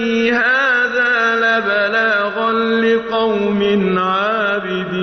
في هذا لبلاغا لقوم عابدين